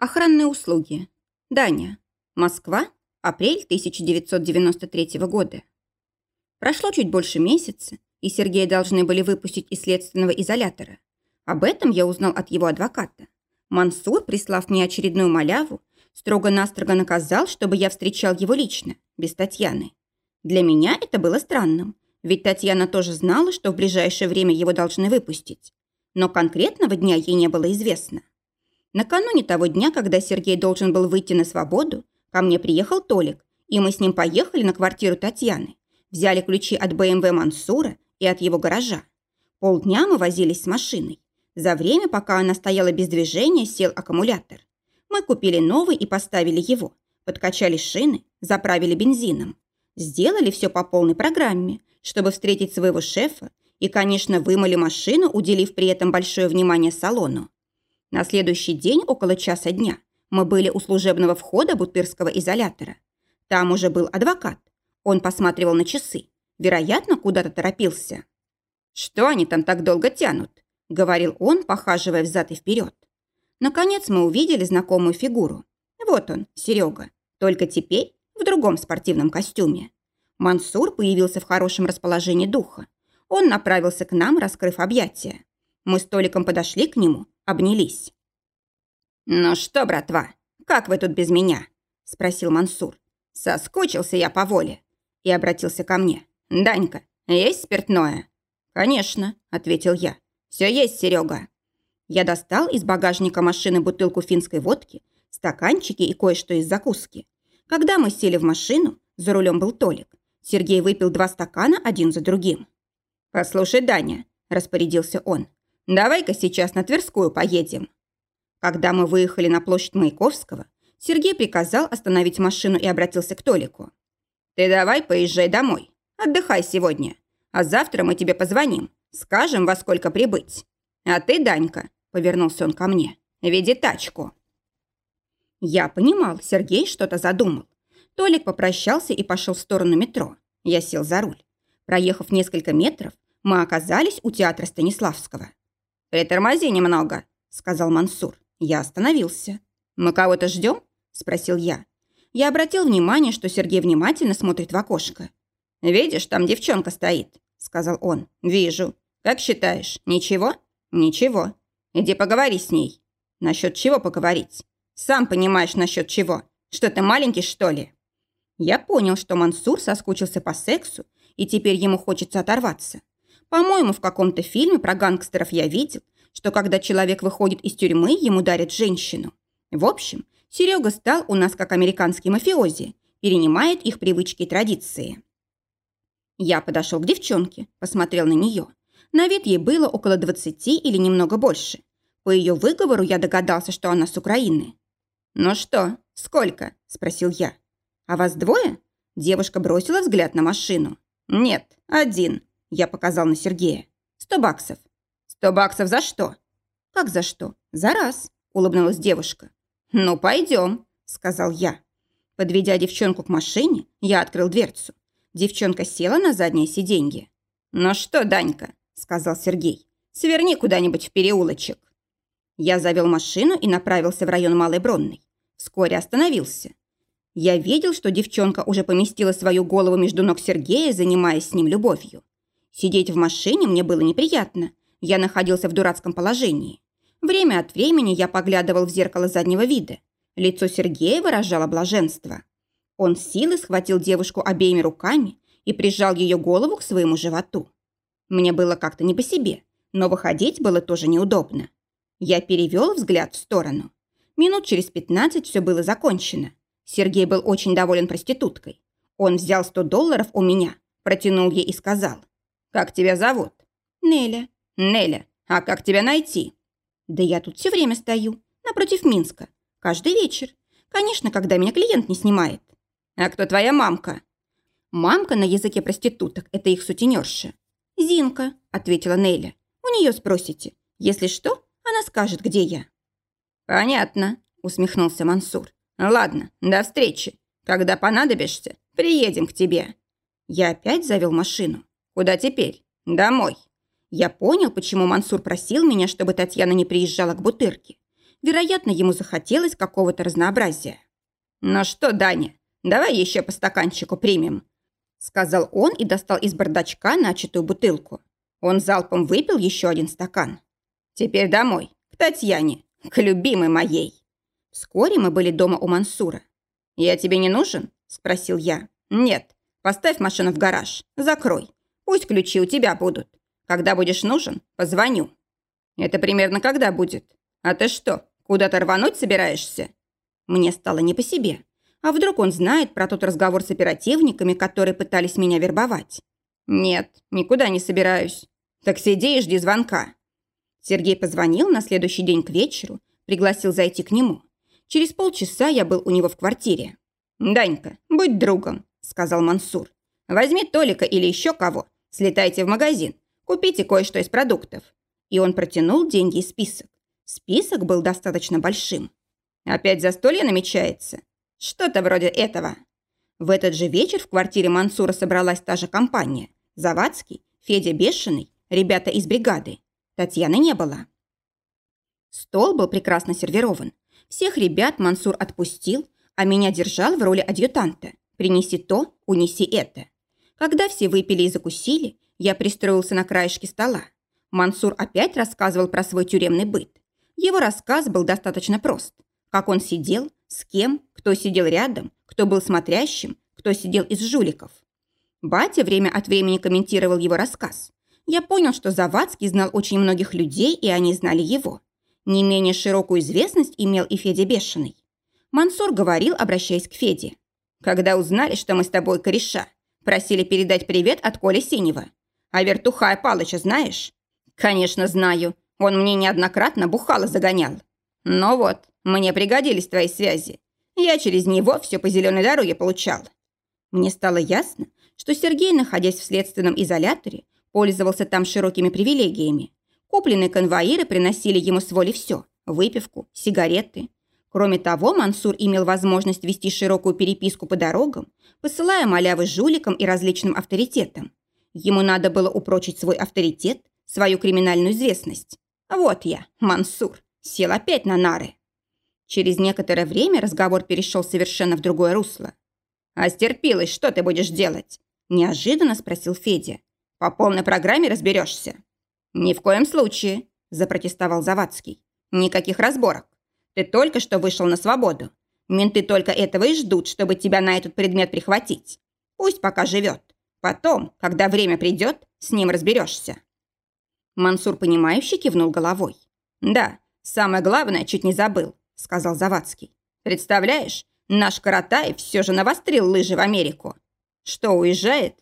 Охранные услуги. Даня. Москва. Апрель 1993 года. Прошло чуть больше месяца, и Сергея должны были выпустить из следственного изолятора. Об этом я узнал от его адвоката. Мансур, прислав мне очередную маляву, строго-настрого наказал, чтобы я встречал его лично, без Татьяны. Для меня это было странным, ведь Татьяна тоже знала, что в ближайшее время его должны выпустить. Но конкретного дня ей не было известно. Накануне того дня, когда Сергей должен был выйти на свободу, ко мне приехал Толик, и мы с ним поехали на квартиру Татьяны, взяли ключи от БМВ Мансура и от его гаража. Полдня мы возились с машиной. За время, пока она стояла без движения, сел аккумулятор. Мы купили новый и поставили его, подкачали шины, заправили бензином. Сделали все по полной программе, чтобы встретить своего шефа и, конечно, вымыли машину, уделив при этом большое внимание салону. На следующий день, около часа дня, мы были у служебного входа Бутырского изолятора. Там уже был адвокат. Он посматривал на часы. Вероятно, куда-то торопился. «Что они там так долго тянут?» – говорил он, похаживая взад и вперед. Наконец мы увидели знакомую фигуру. Вот он, Серега. Только теперь в другом спортивном костюме. Мансур появился в хорошем расположении духа. Он направился к нам, раскрыв объятия. Мы с Толиком подошли к нему, обнялись. «Ну что, братва, как вы тут без меня?» – спросил Мансур. «Соскучился я по воле». И обратился ко мне. «Данька, есть спиртное?» «Конечно», – ответил я. «Все есть, Серега». Я достал из багажника машины бутылку финской водки, стаканчики и кое-что из закуски. Когда мы сели в машину, за рулем был Толик. Сергей выпил два стакана один за другим. «Послушай, Даня», – распорядился он, – «давай-ка сейчас на Тверскую поедем». Когда мы выехали на площадь Маяковского, Сергей приказал остановить машину и обратился к Толику. «Ты давай поезжай домой. Отдыхай сегодня. А завтра мы тебе позвоним. Скажем, во сколько прибыть. А ты, Данька, — повернулся он ко мне, — веди тачку». Я понимал, Сергей что-то задумал. Толик попрощался и пошел в сторону метро. Я сел за руль. Проехав несколько метров, мы оказались у театра Станиславского. «Притормози немного», — сказал Мансур. Я остановился. «Мы кого-то ждем?» – спросил я. Я обратил внимание, что Сергей внимательно смотрит в окошко. «Видишь, там девчонка стоит», – сказал он. «Вижу. Как считаешь, ничего?» «Ничего. Иди поговори с ней». «Насчет чего поговорить?» «Сам понимаешь, насчет чего. Что ты маленький, что ли?» Я понял, что Мансур соскучился по сексу, и теперь ему хочется оторваться. По-моему, в каком-то фильме про гангстеров я видел, что когда человек выходит из тюрьмы, ему дарят женщину. В общем, Серега стал у нас как американский мафиози, перенимает их привычки и традиции. Я подошел к девчонке, посмотрел на нее. На вид ей было около 20 или немного больше. По ее выговору я догадался, что она с Украины. «Ну что, сколько?» – спросил я. «А вас двое?» Девушка бросила взгляд на машину. «Нет, один», – я показал на Сергея. «Сто баксов. «Сто баксов за что?» «Как за что? За раз», – улыбнулась девушка. «Ну, пойдем», – сказал я. Подведя девчонку к машине, я открыл дверцу. Девчонка села на заднее сиденье. «Ну что, Данька», – сказал Сергей, – «сверни куда-нибудь в переулочек». Я завел машину и направился в район Малой Бронной. Вскоре остановился. Я видел, что девчонка уже поместила свою голову между ног Сергея, занимаясь с ним любовью. Сидеть в машине мне было неприятно, я находился в дурацком положении. Время от времени я поглядывал в зеркало заднего вида. Лицо Сергея выражало блаженство. Он с силой схватил девушку обеими руками и прижал ее голову к своему животу. Мне было как-то не по себе, но выходить было тоже неудобно. Я перевел взгляд в сторону. Минут через пятнадцать все было закончено. Сергей был очень доволен проституткой. Он взял сто долларов у меня, протянул ей и сказал. «Как тебя зовут?» «Неля». «Неля, а как тебя найти?» «Да я тут все время стою, напротив Минска. Каждый вечер. Конечно, когда меня клиент не снимает». «А кто твоя мамка?» «Мамка на языке проституток – это их сутенерша». «Зинка», – ответила Неля. «У нее спросите. Если что, она скажет, где я». «Понятно», – усмехнулся Мансур. «Ладно, до встречи. Когда понадобишься, приедем к тебе». Я опять завел машину. «Куда теперь?» «Домой». Я понял, почему Мансур просил меня, чтобы Татьяна не приезжала к Бутырке. Вероятно, ему захотелось какого-то разнообразия. «Ну что, Даня, давай еще по стаканчику примем», сказал он и достал из бардачка начатую бутылку. Он залпом выпил еще один стакан. «Теперь домой, к Татьяне, к любимой моей». Вскоре мы были дома у Мансура. «Я тебе не нужен?» – спросил я. «Нет, поставь машину в гараж, закрой. Пусть ключи у тебя будут. Когда будешь нужен, позвоню». «Это примерно когда будет? А ты что, куда-то рвануть собираешься?» Мне стало не по себе. А вдруг он знает про тот разговор с оперативниками, которые пытались меня вербовать? «Нет, никуда не собираюсь. Так сиди и жди звонка». Сергей позвонил на следующий день к вечеру, пригласил зайти к нему. Через полчаса я был у него в квартире. «Данька, будь другом», — сказал Мансур. «Возьми Толика или еще кого, слетайте в магазин, купите кое-что из продуктов». И он протянул деньги и список. Список был достаточно большим. «Опять застолье намечается?» «Что-то вроде этого». В этот же вечер в квартире Мансура собралась та же компания. Завадский, Федя Бешеный, ребята из бригады. Татьяны не было. Стол был прекрасно сервирован. Всех ребят Мансур отпустил, а меня держал в роли адъютанта. Принеси то, унеси это. Когда все выпили и закусили, я пристроился на краешке стола. Мансур опять рассказывал про свой тюремный быт. Его рассказ был достаточно прост. Как он сидел, с кем, кто сидел рядом, кто был смотрящим, кто сидел из жуликов. Батя время от времени комментировал его рассказ. Я понял, что Завадский знал очень многих людей, и они знали его. Не менее широкую известность имел и Федя Бешеный. Мансур говорил, обращаясь к Феде. «Когда узнали, что мы с тобой кореша, просили передать привет от Коли Синего. А Вертухая Палыча знаешь?» «Конечно, знаю. Он мне неоднократно бухало загонял. Но вот, мне пригодились твои связи. Я через него все по зеленой дороге получал». Мне стало ясно, что Сергей, находясь в следственном изоляторе, пользовался там широкими привилегиями. Купленные конвоиры приносили ему с воли все – выпивку, сигареты. Кроме того, Мансур имел возможность вести широкую переписку по дорогам, посылая малявы жуликам и различным авторитетам. Ему надо было упрочить свой авторитет, свою криминальную известность. Вот я, Мансур, сел опять на нары. Через некоторое время разговор перешел совершенно в другое русло. «А стерпилась, что ты будешь делать?» – неожиданно спросил Федя. «По полной программе разберешься?» «Ни в коем случае», – запротестовал Завадский. «Никаких разборок. Ты только что вышел на свободу. Менты только этого и ждут, чтобы тебя на этот предмет прихватить. Пусть пока живет. Потом, когда время придет, с ним разберешься». Мансур, понимающе кивнул головой. «Да, самое главное, чуть не забыл», – сказал Завадский. «Представляешь, наш Каратай все же навострил лыжи в Америку». «Что, уезжает?»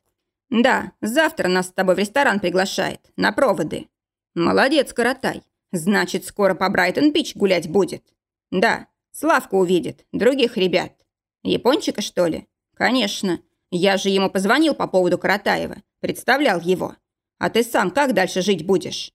«Да, завтра нас с тобой в ресторан приглашает, на проводы». «Молодец, Каратай. Значит, скоро по Брайтон-Бич гулять будет». «Да, Славку увидит, других ребят». «Япончика, что ли?» «Конечно. Я же ему позвонил по поводу Каратаева, представлял его. А ты сам как дальше жить будешь?»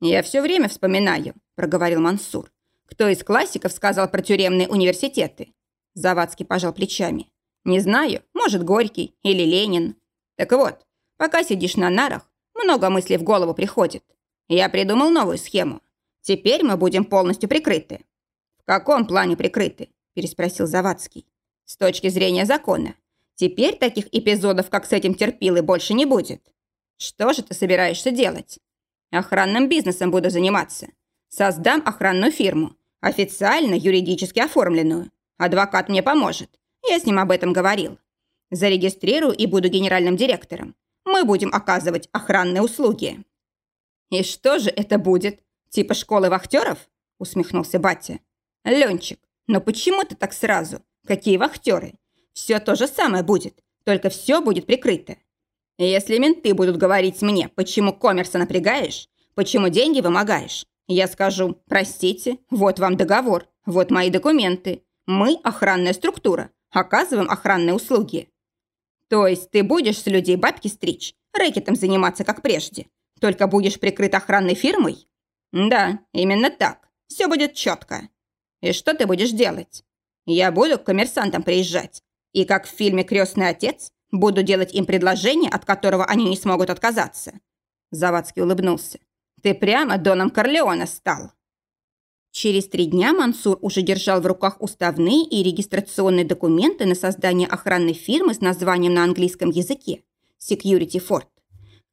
«Я все время вспоминаю», – проговорил Мансур. «Кто из классиков сказал про тюремные университеты?» Завадский пожал плечами. «Не знаю, может, Горький или Ленин». Так вот, пока сидишь на нарах, много мыслей в голову приходит. Я придумал новую схему. Теперь мы будем полностью прикрыты». «В каком плане прикрыты?» – переспросил Завадский. «С точки зрения закона. Теперь таких эпизодов, как с этим терпилой, больше не будет. Что же ты собираешься делать?» «Охранным бизнесом буду заниматься. Создам охранную фирму, официально юридически оформленную. Адвокат мне поможет. Я с ним об этом говорил. Зарегистрирую и буду генеральным директором. Мы будем оказывать охранные услуги». «И что же это будет? Типа школы вахтеров?» усмехнулся батя. «Ленчик, но почему ты так сразу? Какие вахтеры? Все то же самое будет, только все будет прикрыто. Если менты будут говорить мне, почему коммерса напрягаешь, почему деньги вымогаешь, я скажу, простите, вот вам договор, вот мои документы. Мы охранная структура, оказываем охранные услуги. То есть ты будешь с людей бабки стричь, рэкетом заниматься, как прежде, только будешь прикрыт охранной фирмой? Да, именно так. Все будет четко. И что ты будешь делать? Я буду к коммерсантам приезжать. И как в фильме «Крестный отец» буду делать им предложение, от которого они не смогут отказаться. Завадский улыбнулся. Ты прямо Доном Корлеона стал. Через три дня Мансур уже держал в руках уставные и регистрационные документы на создание охранной фирмы с названием на английском языке Security Ford.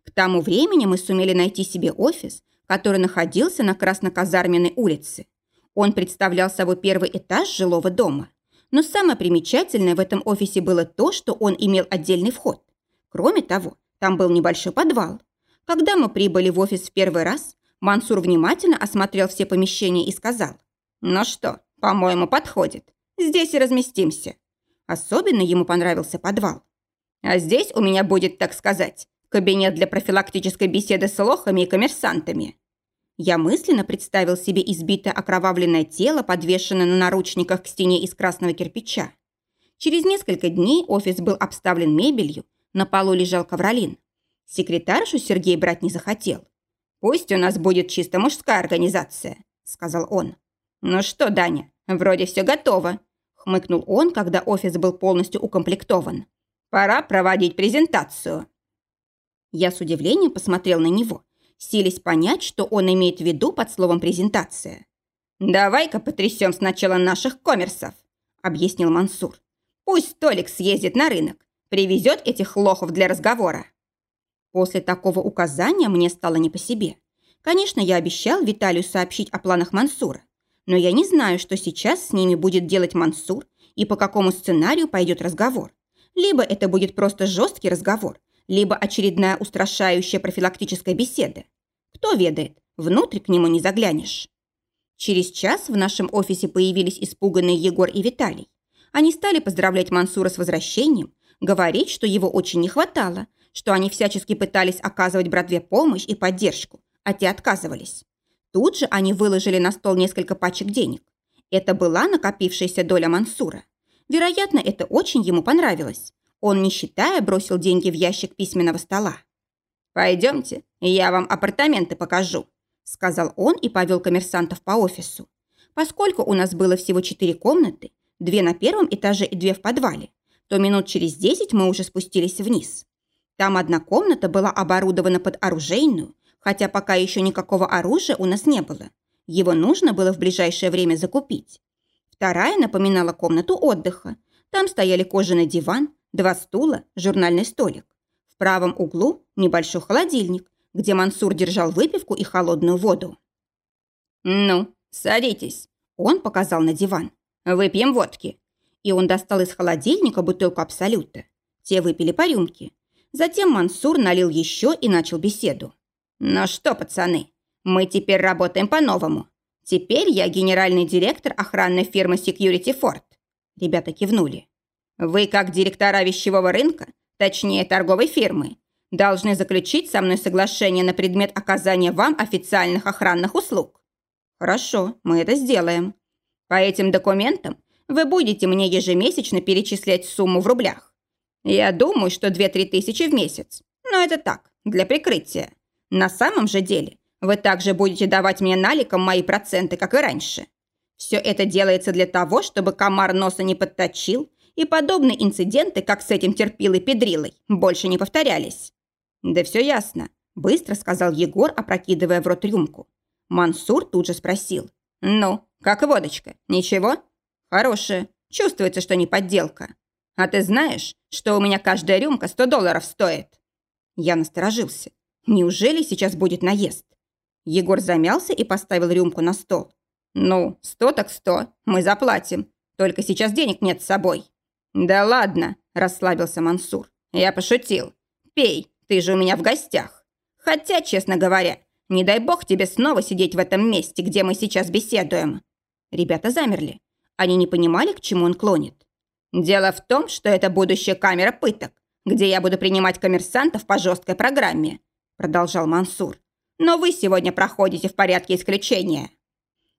К тому времени мы сумели найти себе офис, который находился на Красноказарменной улице. Он представлял собой первый этаж жилого дома. Но самое примечательное в этом офисе было то, что он имел отдельный вход. Кроме того, там был небольшой подвал. Когда мы прибыли в офис в первый раз, Мансур внимательно осмотрел все помещения и сказал. «Ну что, по-моему, подходит. Здесь и разместимся». Особенно ему понравился подвал. «А здесь у меня будет, так сказать, кабинет для профилактической беседы с лохами и коммерсантами». Я мысленно представил себе избитое окровавленное тело, подвешенное на наручниках к стене из красного кирпича. Через несколько дней офис был обставлен мебелью, на полу лежал ковролин. Секретаршу Сергей брать не захотел. «Пусть у нас будет чисто мужская организация», — сказал он. «Ну что, Даня, вроде все готово», — хмыкнул он, когда офис был полностью укомплектован. «Пора проводить презентацию». Я с удивлением посмотрел на него, силясь понять, что он имеет в виду под словом «презентация». «Давай-ка потрясем сначала наших коммерсов», — объяснил Мансур. «Пусть Толик съездит на рынок, привезет этих лохов для разговора». После такого указания мне стало не по себе. Конечно, я обещал Виталию сообщить о планах Мансура, но я не знаю, что сейчас с ними будет делать Мансур и по какому сценарию пойдет разговор. Либо это будет просто жесткий разговор, либо очередная устрашающая профилактическая беседа. Кто ведает, внутрь к нему не заглянешь. Через час в нашем офисе появились испуганные Егор и Виталий. Они стали поздравлять Мансура с возвращением, говорить, что его очень не хватало, что они всячески пытались оказывать братве помощь и поддержку, а те отказывались. Тут же они выложили на стол несколько пачек денег. Это была накопившаяся доля Мансура. Вероятно, это очень ему понравилось. Он, не считая, бросил деньги в ящик письменного стола. «Пойдемте, я вам апартаменты покажу», сказал он и повел коммерсантов по офису. Поскольку у нас было всего четыре комнаты, две на первом этаже и две в подвале, то минут через десять мы уже спустились вниз. Там одна комната была оборудована под оружейную, хотя пока еще никакого оружия у нас не было. Его нужно было в ближайшее время закупить. Вторая напоминала комнату отдыха. Там стояли кожаный диван, два стула, журнальный столик. В правом углу небольшой холодильник, где Мансур держал выпивку и холодную воду. «Ну, садитесь», – он показал на диван. «Выпьем водки». И он достал из холодильника бутылку Абсолюта. Те выпили по рюмке. Затем Мансур налил еще и начал беседу. «Ну что, пацаны, мы теперь работаем по-новому. Теперь я генеральный директор охранной фирмы Security Ford». Ребята кивнули. «Вы, как директора вещевого рынка, точнее торговой фирмы, должны заключить со мной соглашение на предмет оказания вам официальных охранных услуг». «Хорошо, мы это сделаем. По этим документам вы будете мне ежемесячно перечислять сумму в рублях. Я думаю, что 2-3 тысячи в месяц. Но это так, для прикрытия. На самом же деле, вы также будете давать мне наликом мои проценты, как и раньше. Все это делается для того, чтобы комар носа не подточил, и подобные инциденты, как с этим терпилой педрилой, больше не повторялись. Да все ясно, быстро сказал Егор, опрокидывая в рот рюмку. Мансур тут же спросил. «Ну, как водочка? Ничего?» «Хорошая. Чувствуется, что не подделка. А ты знаешь, что у меня каждая рюмка 100 долларов стоит?» Я насторожился. Неужели сейчас будет наезд? Егор замялся и поставил рюмку на стол. «Ну, сто так сто, мы заплатим. Только сейчас денег нет с собой». «Да ладно», – расслабился Мансур. «Я пошутил. Пей, ты же у меня в гостях. Хотя, честно говоря, не дай бог тебе снова сидеть в этом месте, где мы сейчас беседуем». Ребята замерли. Они не понимали, к чему он клонит. Дело в том, что это будущая камера пыток, где я буду принимать коммерсантов по жесткой программе», продолжал Мансур. «Но вы сегодня проходите в порядке исключения».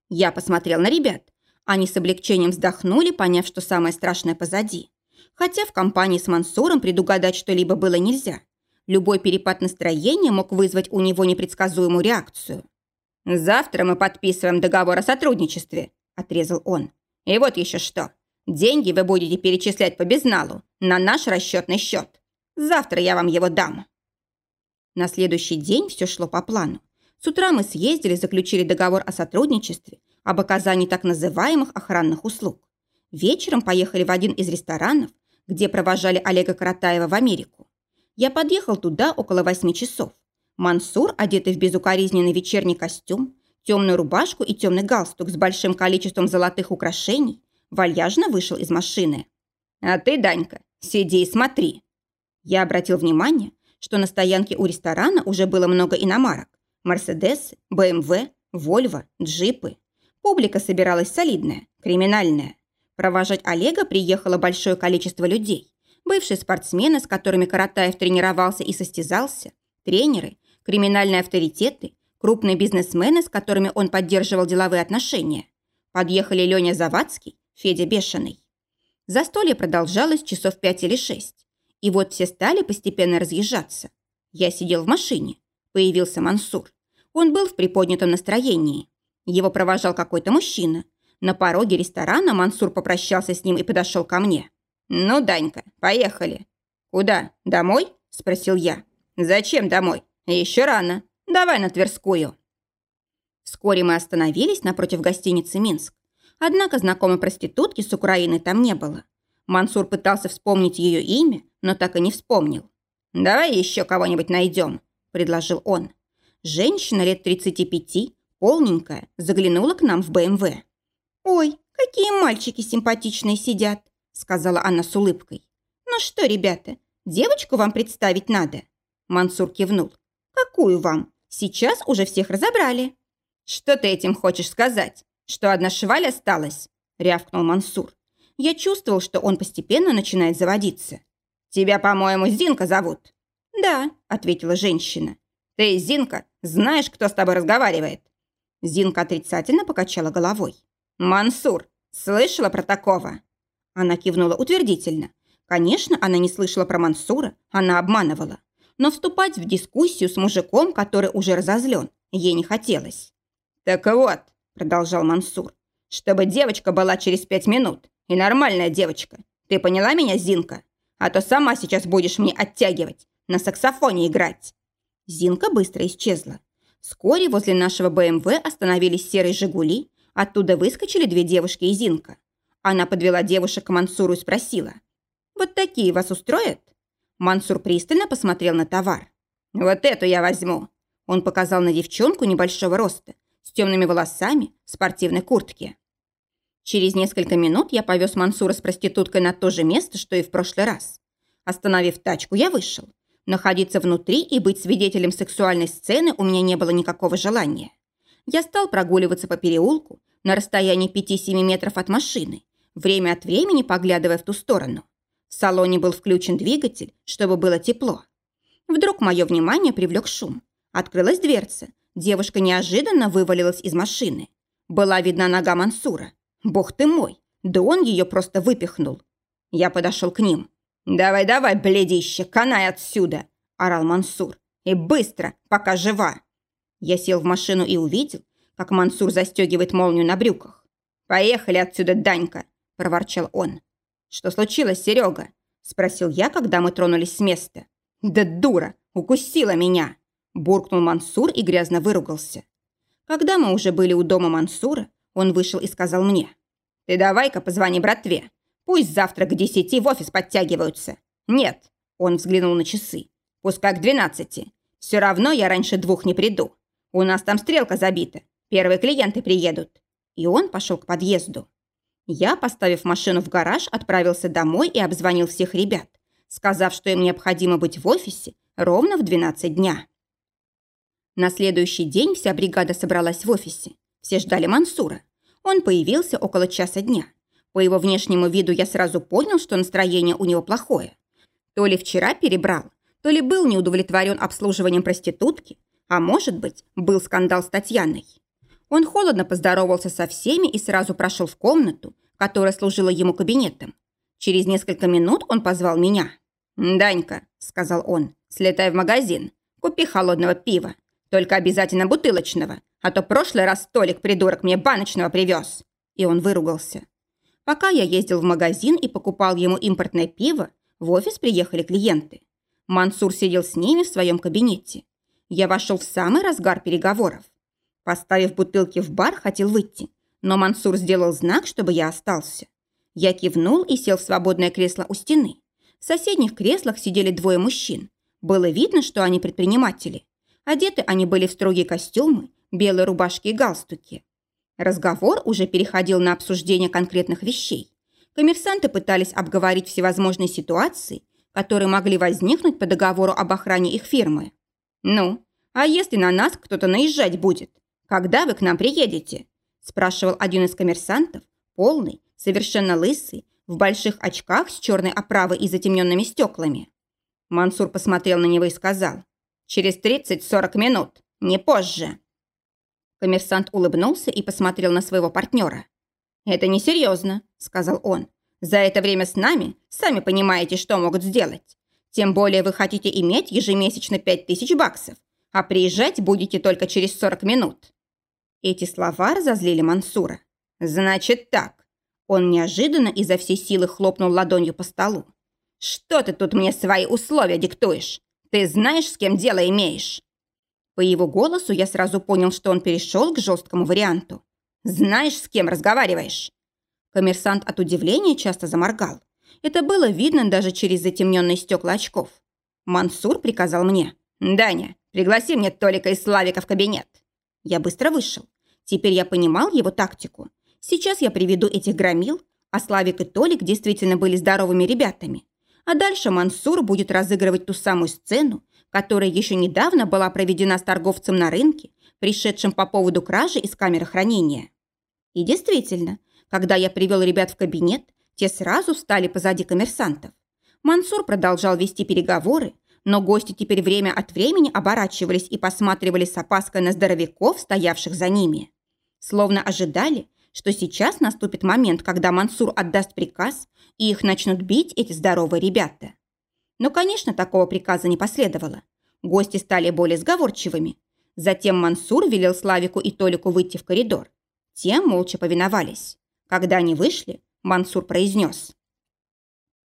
Я посмотрел на ребят. Они с облегчением вздохнули, поняв, что самое страшное позади. Хотя в компании с Мансуром предугадать что-либо было нельзя. Любой перепад настроения мог вызвать у него непредсказуемую реакцию. «Завтра мы подписываем договор о сотрудничестве», – отрезал он. «И вот еще что. Деньги вы будете перечислять по безналу на наш расчетный счет. Завтра я вам его дам». На следующий день все шло по плану. С утра мы съездили, заключили договор о сотрудничестве, об оказании так называемых охранных услуг. Вечером поехали в один из ресторанов, где провожали Олега Каратаева в Америку. Я подъехал туда около восьми часов. Мансур, одетый в безукоризненный вечерний костюм, темную рубашку и темный галстук с большим количеством золотых украшений, вальяжно вышел из машины. «А ты, Данька, сиди и смотри». Я обратил внимание, что на стоянке у ресторана уже было много иномарок. Мерседесы, БМВ, Вольво, джипы. Публика собиралась солидная, криминальная. Провожать Олега приехало большое количество людей. Бывшие спортсмены, с которыми Каратаев тренировался и состязался, тренеры, криминальные авторитеты, крупные бизнесмены, с которыми он поддерживал деловые отношения. Подъехали Леня Завадский, Федя Бешеный. Застолье продолжалось часов пять или шесть. И вот все стали постепенно разъезжаться. Я сидел в машине. Появился Мансур. Он был в приподнятом настроении. Его провожал какой-то мужчина. На пороге ресторана Мансур попрощался с ним и подошел ко мне. «Ну, Данька, поехали». «Куда? Домой?» – спросил я. «Зачем домой? Еще рано. Давай на Тверскую». Вскоре мы остановились напротив гостиницы «Минск». Однако знакомой проститутки с Украины там не было. Мансур пытался вспомнить ее имя, но так и не вспомнил. «Давай еще кого-нибудь найдем», – предложил он. Женщина лет 35, полненькая, заглянула к нам в БМВ. «Ой, какие мальчики симпатичные сидят», – сказала она с улыбкой. «Ну что, ребята, девочку вам представить надо?» Мансур кивнул. «Какую вам? Сейчас уже всех разобрали». «Что ты этим хочешь сказать? Что одна шваль осталась?» – рявкнул Мансур. Я чувствовал, что он постепенно начинает заводиться. «Тебя, по-моему, Зинка зовут?» «Да», – ответила женщина. «Ты, Зинка, знаешь, кто с тобой разговаривает?» Зинка отрицательно покачала головой. «Мансур, слышала про такого?» Она кивнула утвердительно. Конечно, она не слышала про Мансура, она обманывала. Но вступать в дискуссию с мужиком, который уже разозлен, ей не хотелось. «Так вот», – продолжал Мансур, – «чтобы девочка была через пять минут. И нормальная девочка. Ты поняла меня, Зинка? А то сама сейчас будешь мне оттягивать, на саксофоне играть». Зинка быстро исчезла. Вскоре возле нашего БМВ остановились серые «Жигули», оттуда выскочили две девушки и Зинка. Она подвела девушек к Мансуру и спросила. «Вот такие вас устроят?» Мансур пристально посмотрел на товар. «Вот эту я возьму!» Он показал на девчонку небольшого роста, с темными волосами, в спортивной куртке. Через несколько минут я повез Мансура с проституткой на то же место, что и в прошлый раз. Остановив тачку, я вышел. Находиться внутри и быть свидетелем сексуальной сцены у меня не было никакого желания. Я стал прогуливаться по переулку на расстоянии 5-7 метров от машины, время от времени поглядывая в ту сторону. В салоне был включен двигатель, чтобы было тепло. Вдруг мое внимание привлек шум. Открылась дверца. Девушка неожиданно вывалилась из машины. Была видна нога Мансура. Бог ты мой, да он ее просто выпихнул. Я подошел к ним. «Давай-давай, бледище, канай отсюда!» – орал Мансур. «И быстро, пока жива!» Я сел в машину и увидел, как Мансур застегивает молнию на брюках. «Поехали отсюда, Данька!» – проворчал он. «Что случилось, Серега?» – спросил я, когда мы тронулись с места. «Да дура! Укусила меня!» – буркнул Мансур и грязно выругался. Когда мы уже были у дома Мансура, он вышел и сказал мне. «Ты давай-ка позвони братве. Пусть завтра к десяти в офис подтягиваются». «Нет», – он взглянул на часы. «Пускай к двенадцати. Все равно я раньше двух не приду. У нас там стрелка забита. Первые клиенты приедут». И он пошел к подъезду. Я, поставив машину в гараж, отправился домой и обзвонил всех ребят, сказав, что им необходимо быть в офисе ровно в 12 дня. На следующий день вся бригада собралась в офисе. Все ждали Мансура. Он появился около часа дня. По его внешнему виду я сразу понял, что настроение у него плохое. То ли вчера перебрал, то ли был не удовлетворен обслуживанием проститутки, а может быть, был скандал с Татьяной. Он холодно поздоровался со всеми и сразу прошел в комнату, которая служила ему кабинетом. Через несколько минут он позвал меня. «Данька», — сказал он, — «слетай в магазин, купи холодного пива, только обязательно бутылочного, а то прошлый раз столик придурок мне баночного привез». И он выругался. Пока я ездил в магазин и покупал ему импортное пиво, в офис приехали клиенты. Мансур сидел с ними в своем кабинете. Я вошел в самый разгар переговоров. Поставив бутылки в бар, хотел выйти, но Мансур сделал знак, чтобы я остался. Я кивнул и сел в свободное кресло у стены. В соседних креслах сидели двое мужчин. Было видно, что они предприниматели. Одеты они были в строгие костюмы, белые рубашки и галстуки. Разговор уже переходил на обсуждение конкретных вещей. Коммерсанты пытались обговорить всевозможные ситуации, которые могли возникнуть по договору об охране их фирмы. «Ну, а если на нас кто-то наезжать будет? Когда вы к нам приедете?» спрашивал один из коммерсантов, полный, совершенно лысый, в больших очках с черной оправой и затемненными стеклами. Мансур посмотрел на него и сказал, «Через 30-40 минут, не позже». Коммерсант улыбнулся и посмотрел на своего партнера. «Это несерьезно», — сказал он. «За это время с нами, сами понимаете, что могут сделать. Тем более вы хотите иметь ежемесячно 5000 баксов, а приезжать будете только через 40 минут». Эти слова разозлили Мансура. «Значит так». Он неожиданно изо всей силы хлопнул ладонью по столу. «Что ты тут мне свои условия диктуешь? Ты знаешь, с кем дело имеешь?» По его голосу я сразу понял, что он перешел к жесткому варианту. «Знаешь, с кем разговариваешь?» Коммерсант от удивления часто заморгал. Это было видно даже через затемненные стекла очков. Мансур приказал мне. «Даня, пригласи мне Толика и Славика в кабинет». Я быстро вышел. Теперь я понимал его тактику. Сейчас я приведу этих громил, а Славик и Толик действительно были здоровыми ребятами. А дальше Мансур будет разыгрывать ту самую сцену, которая еще недавно была проведена с торговцем на рынке, пришедшим по поводу кражи из камеры хранения. И действительно, когда я привел ребят в кабинет, те сразу встали позади коммерсантов. Мансур продолжал вести переговоры, но гости теперь время от времени оборачивались и посматривали с опаской на здоровяков, стоявших за ними. Словно ожидали, что сейчас наступит момент, когда Мансур отдаст приказ, и их начнут бить эти здоровые ребята. Но, конечно, такого приказа не последовало. Гости стали более сговорчивыми. Затем Мансур велел Славику и Толику выйти в коридор. Те молча повиновались. Когда они вышли, Мансур произнес.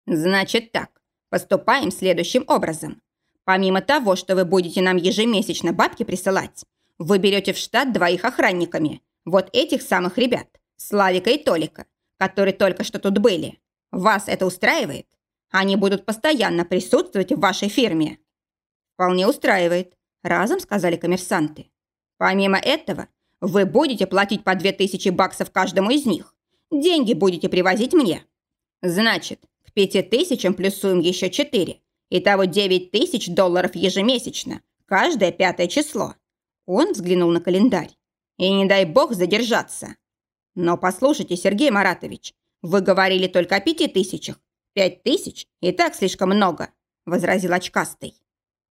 «Значит так, поступаем следующим образом. Помимо того, что вы будете нам ежемесячно бабки присылать, вы берете в штат двоих охранниками, вот этих самых ребят, Славика и Толика, которые только что тут были. Вас это устраивает? Они будут постоянно присутствовать в вашей фирме». «Вполне устраивает», – разом сказали коммерсанты. «Помимо этого, вы будете платить по 2000 баксов каждому из них. Деньги будете привозить мне. Значит, к 5000 плюсуем еще 4. Итого 9 тысяч долларов ежемесячно, каждое пятое число. Он взглянул на календарь. И не дай бог задержаться. Но послушайте, Сергей Маратович, вы говорили только о пяти тысячах. Пять тысяч и так слишком много, возразил очкастый.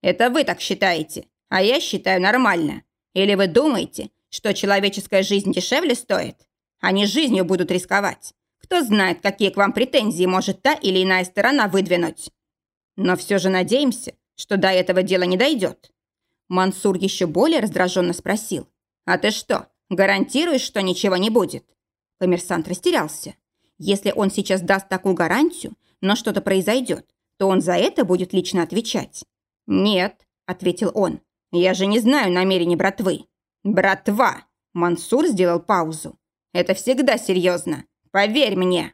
Это вы так считаете, а я считаю нормально. Или вы думаете, что человеческая жизнь дешевле стоит? Они жизнью будут рисковать. Кто знает, какие к вам претензии может та или иная сторона выдвинуть. Но все же надеемся, что до этого дела не дойдет. Мансур еще более раздраженно спросил. «А ты что, гарантируешь, что ничего не будет?» Коммерсант растерялся. Если он сейчас даст такую гарантию, но что-то произойдет, то он за это будет лично отвечать. «Нет», — ответил он, — «я же не знаю намерений братвы». «Братва!» — Мансур сделал паузу. «Это всегда серьезно. Поверь мне».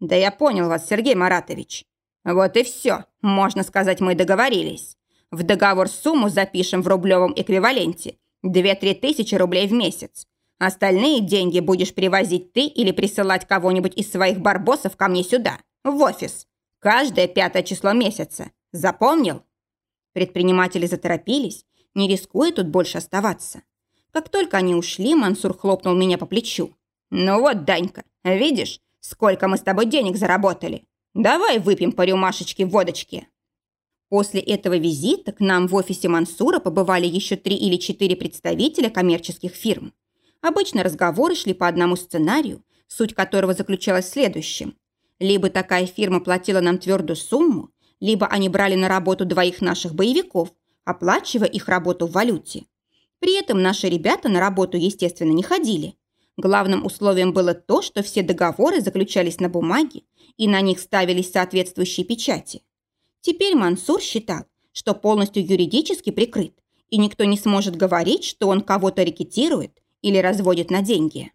«Да я понял вас, Сергей Маратович. Вот и все. Можно сказать, мы договорились. В договор сумму запишем в рублевом эквиваленте. Две-три тысячи рублей в месяц. Остальные деньги будешь привозить ты или присылать кого-нибудь из своих барбосов ко мне сюда, в офис. Каждое пятое число месяца. Запомнил? Предприниматели заторопились, не рискуя тут больше оставаться. Как только они ушли, Мансур хлопнул меня по плечу. «Ну вот, Данька, видишь, сколько мы с тобой денег заработали? Давай выпьем по рюмашечке водочки». После этого визита к нам в офисе Мансура побывали еще три или четыре представителя коммерческих фирм. Обычно разговоры шли по одному сценарию, суть которого заключалась в следующем. Либо такая фирма платила нам твердую сумму, либо они брали на работу двоих наших боевиков, оплачивая их работу в валюте. При этом наши ребята на работу, естественно, не ходили. Главным условием было то, что все договоры заключались на бумаге, и на них ставились соответствующие печати. Теперь Мансур считал, что полностью юридически прикрыт, и никто не сможет говорить, что он кого-то рекетирует или разводит на деньги.